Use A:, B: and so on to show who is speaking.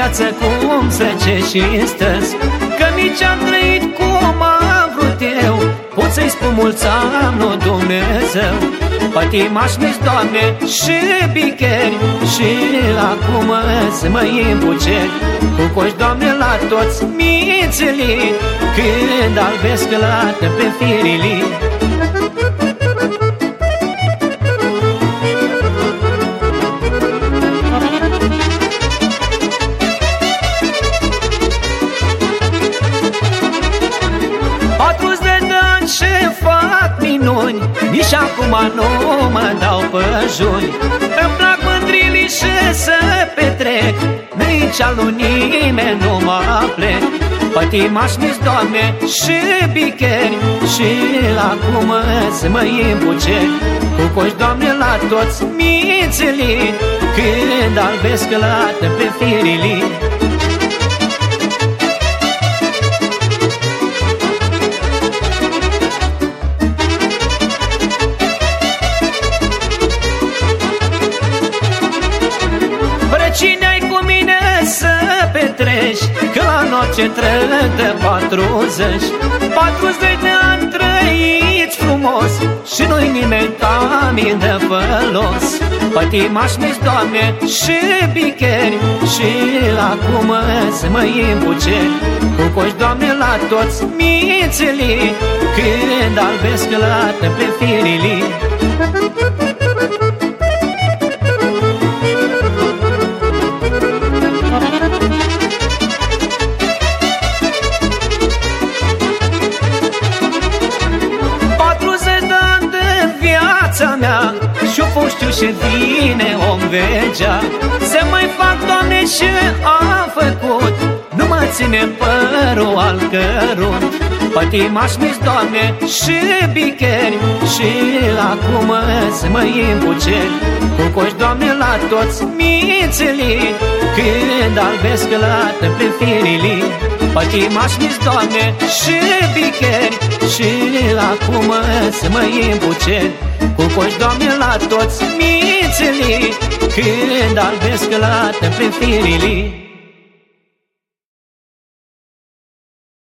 A: viață cum să ce și stăzi. Că nici am trăit cum am vrut eu. Pot să-i spun mulți am, nu Dumnezeu. Pătimaș mi Doamne, și bicheri. Și acum să mă imbuceri Cu coși, Doamne, la toți mințelii. Când albesc la pe firilii minuni Nici acum nu mă dau pe juni. Îmi plac mândrilii și să petrec Nici al lui nimeni nu mă plec. Pătimaș mi Doamne, și bicheri Și acum să mă imbuceri Cu coși, Doamne, la toți mințelii Când albesc la pe firilii petreci Că la noapte trec de 40 40 de ani trăiți frumos Și nu-i nimeni ca mine de fălos Pătimaș mi Doamne, și bicheri Și acum să mă imbuceri Cu coși, Doamne, la toți mințelii Când albesc la pe firilii știu și vine om vegea Să mai fac, Doamne, ce am făcut. Nu mă ține părul al cărunt Pătimaș mi Doamne, și bicheri. Și acum să mă imbuceri Cu coși, Doamne, la toți mințelii Când albesc la pe firilii Pătimaș mi Doamne, și bicheri Și acum să mă imbuceri cu coși, Doamne, la toți mințelii Când albesc la pe firilii